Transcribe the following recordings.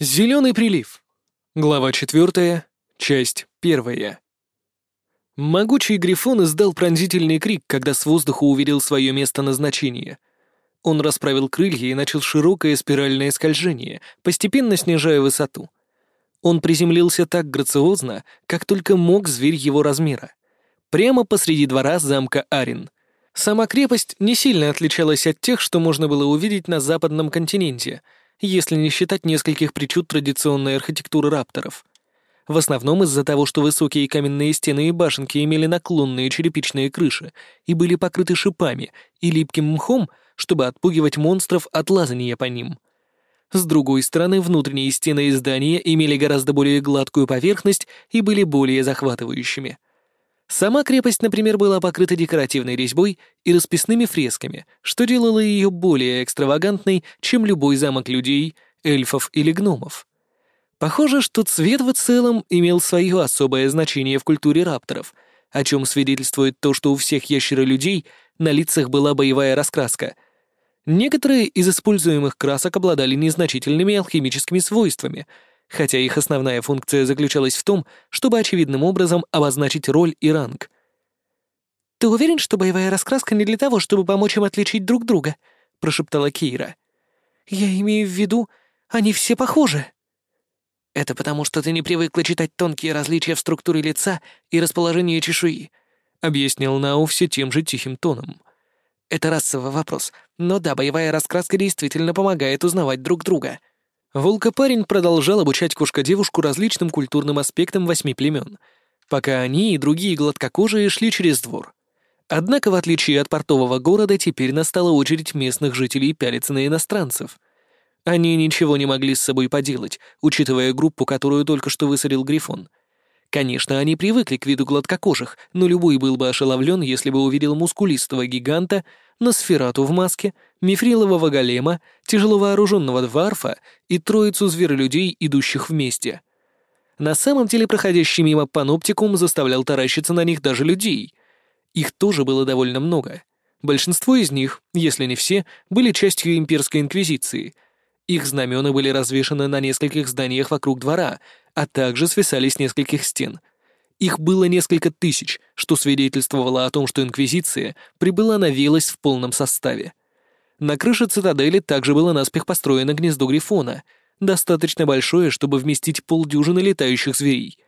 Зеленый прилив. Глава четвертая, часть первая. Могучий грифон издал пронзительный крик, когда с воздуха увидел свое место назначения. Он расправил крылья и начал широкое спиральное скольжение, постепенно снижая высоту. Он приземлился так грациозно, как только мог зверь его размера. Прямо посреди двора замка Арин. Сама крепость не сильно отличалась от тех, что можно было увидеть на западном континенте — если не считать нескольких причуд традиционной архитектуры рапторов. В основном из-за того, что высокие каменные стены и башенки имели наклонные черепичные крыши и были покрыты шипами и липким мхом, чтобы отпугивать монстров от лазания по ним. С другой стороны, внутренние стены здания имели гораздо более гладкую поверхность и были более захватывающими — Сама крепость, например, была покрыта декоративной резьбой и расписными фресками, что делало ее более экстравагантной, чем любой замок людей, эльфов или гномов. Похоже, что цвет в целом имел свое особое значение в культуре рапторов, о чем свидетельствует то, что у всех ящеролюдей на лицах была боевая раскраска. Некоторые из используемых красок обладали незначительными алхимическими свойствами — хотя их основная функция заключалась в том, чтобы очевидным образом обозначить роль и ранг. «Ты уверен, что боевая раскраска не для того, чтобы помочь им отличить друг друга?» — прошептала Кейра. «Я имею в виду, они все похожи». «Это потому, что ты не привыкла читать тонкие различия в структуре лица и расположении чешуи», — объяснил Нау все тем же тихим тоном. «Это расовый вопрос, но да, боевая раскраска действительно помогает узнавать друг друга». Волкопарень продолжал обучать кошка-девушку различным культурным аспектам восьми племен, пока они и другие гладкокожие шли через двор. Однако, в отличие от портового города, теперь настала очередь местных жителей пялиться на иностранцев. Они ничего не могли с собой поделать, учитывая группу, которую только что высадил Грифон. Конечно, они привыкли к виду гладкокожих, но любой был бы ошеломлен, если бы увидел мускулистого гиганта, Носферату в маске, мифрилового голема, тяжело вооруженного дварфа и троицу зверолюдей, идущих вместе. На самом деле проходящий мимо паноптикум заставлял таращиться на них даже людей. Их тоже было довольно много. Большинство из них, если не все, были частью имперской инквизиции. Их знамена были развешаны на нескольких зданиях вокруг двора, а также свисали с нескольких стен — их было несколько тысяч, что свидетельствовало о том, что Инквизиция прибыла на Велось в полном составе. На крыше цитадели также было наспех построено гнездо Грифона, достаточно большое, чтобы вместить полдюжины летающих зверей.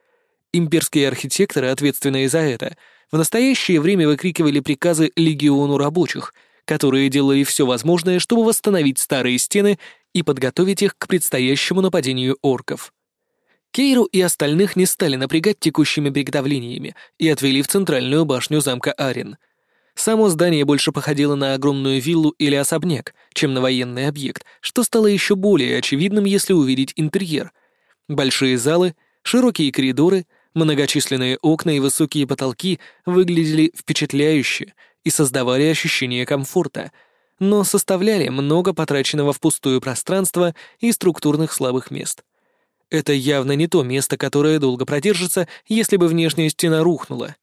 Имперские архитекторы, ответственные за это, в настоящее время выкрикивали приказы легиону рабочих, которые делали все возможное, чтобы восстановить старые стены и подготовить их к предстоящему нападению орков. Кейру и остальных не стали напрягать текущими приготовлениями и отвели в центральную башню замка Арин. Само здание больше походило на огромную виллу или особняк, чем на военный объект, что стало еще более очевидным, если увидеть интерьер. Большие залы, широкие коридоры, многочисленные окна и высокие потолки выглядели впечатляюще и создавали ощущение комфорта, но составляли много потраченного впустую пространства и структурных слабых мест. Это явно не то место, которое долго продержится, если бы внешняя стена рухнула.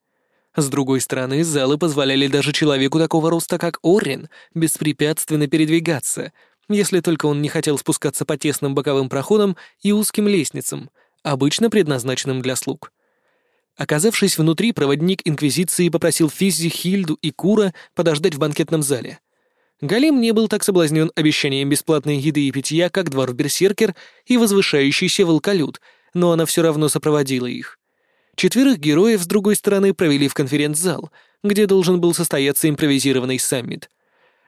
С другой стороны, залы позволяли даже человеку такого роста, как Оррин, беспрепятственно передвигаться, если только он не хотел спускаться по тесным боковым проходам и узким лестницам, обычно предназначенным для слуг. Оказавшись внутри, проводник Инквизиции попросил Физзи, Хильду и Кура подождать в банкетном зале. Галим не был так соблазнен обещанием бесплатной еды и питья, как двор-берсеркер и возвышающийся волколюд, но она все равно сопроводила их. Четверых героев, с другой стороны, провели в конференц-зал, где должен был состояться импровизированный саммит.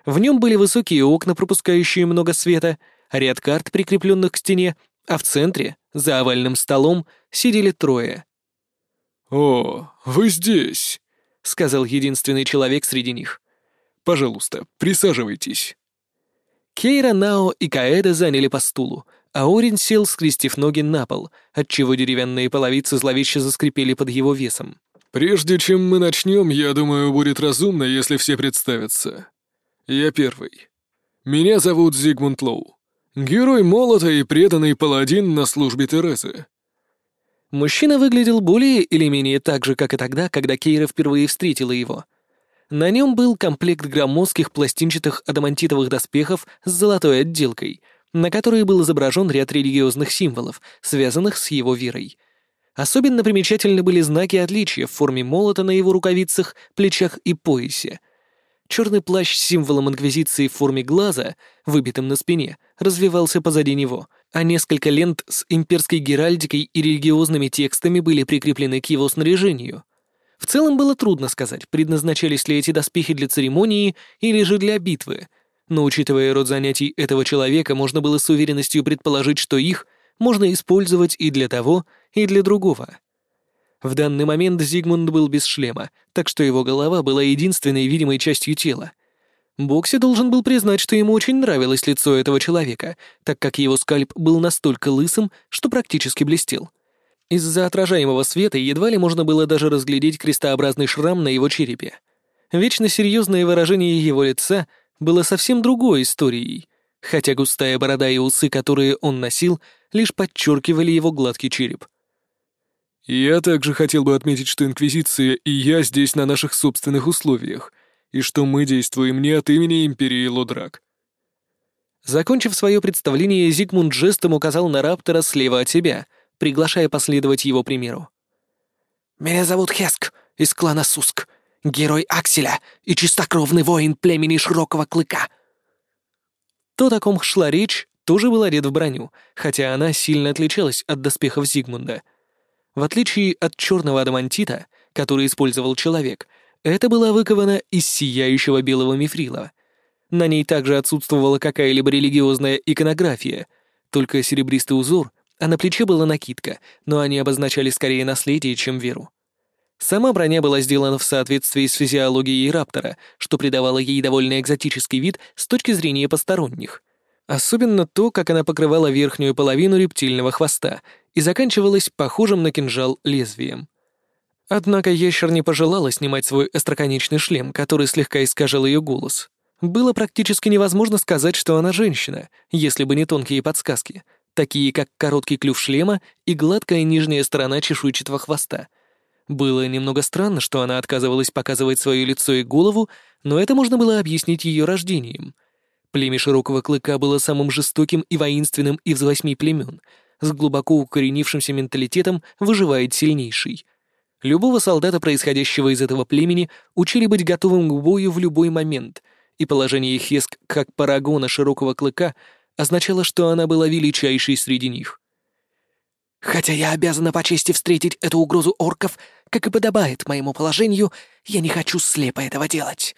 В нем были высокие окна, пропускающие много света, ряд карт, прикрепленных к стене, а в центре, за овальным столом, сидели трое. «О, вы здесь», — сказал единственный человек среди них. Пожалуйста, присаживайтесь». Кейра, Нао и Каэда заняли по стулу, а Орин сел, скрестив ноги на пол, отчего деревянные половицы зловеще заскрипели под его весом. «Прежде чем мы начнем, я думаю, будет разумно, если все представятся. Я первый. Меня зовут Зигмунд Лоу. Герой молота и преданный паладин на службе Терезы». Мужчина выглядел более или менее так же, как и тогда, когда Кейра впервые встретила его — на нем был комплект громоздких пластинчатых адамантитовых доспехов с золотой отделкой, на которой был изображен ряд религиозных символов, связанных с его верой. Особенно примечательны были знаки отличия в форме молота на его рукавицах, плечах и поясе. Черный плащ с символом Инквизиции в форме глаза, выбитым на спине, развивался позади него, а несколько лент с имперской геральдикой и религиозными текстами были прикреплены к его снаряжению. В целом было трудно сказать, предназначались ли эти доспехи для церемонии или же для битвы, но учитывая род занятий этого человека, можно было с уверенностью предположить, что их можно использовать и для того, и для другого. В данный момент Зигмунд был без шлема, так что его голова была единственной видимой частью тела. Бокси должен был признать, что ему очень нравилось лицо этого человека, так как его скальп был настолько лысым, что практически блестел. Из-за отражаемого света едва ли можно было даже разглядеть крестообразный шрам на его черепе. Вечно серьезное выражение его лица было совсем другой историей, хотя густая борода и усы, которые он носил, лишь подчеркивали его гладкий череп. «Я также хотел бы отметить, что Инквизиция и я здесь на наших собственных условиях, и что мы действуем не от имени Империи Лодрак». Закончив свое представление, Зигмунд жестом указал на Раптора слева от себя — приглашая последовать его примеру. «Меня зовут Хеск из клана Суск, герой Акселя и чистокровный воин племени Широкого Клыка». То, о ком шла речь, тоже был одет в броню, хотя она сильно отличалась от доспехов Зигмунда. В отличие от черного адамантита, который использовал человек, это была выкована из сияющего белого мифрила. На ней также отсутствовала какая-либо религиозная иконография, только серебристый узор а на плече была накидка, но они обозначали скорее наследие, чем веру. Сама броня была сделана в соответствии с физиологией раптора, что придавало ей довольно экзотический вид с точки зрения посторонних. Особенно то, как она покрывала верхнюю половину рептильного хвоста и заканчивалась похожим на кинжал лезвием. Однако ящер не пожелала снимать свой остроконечный шлем, который слегка искажал ее голос. Было практически невозможно сказать, что она женщина, если бы не тонкие подсказки — такие как короткий клюв шлема и гладкая нижняя сторона чешуйчатого хвоста. Было немного странно, что она отказывалась показывать свое лицо и голову, но это можно было объяснить ее рождением. Племя Широкого Клыка было самым жестоким и воинственным из восьми племен. С глубоко укоренившимся менталитетом выживает сильнейший. Любого солдата, происходящего из этого племени, учили быть готовым к бою в любой момент, и положение Хеск как парагона Широкого Клыка — означало, что она была величайшей среди них. «Хотя я обязана по чести встретить эту угрозу орков, как и подобает моему положению, я не хочу слепо этого делать.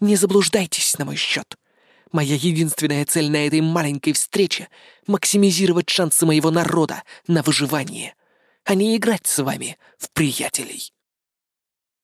Не заблуждайтесь на мой счет. Моя единственная цель на этой маленькой встрече — максимизировать шансы моего народа на выживание, а не играть с вами в приятелей».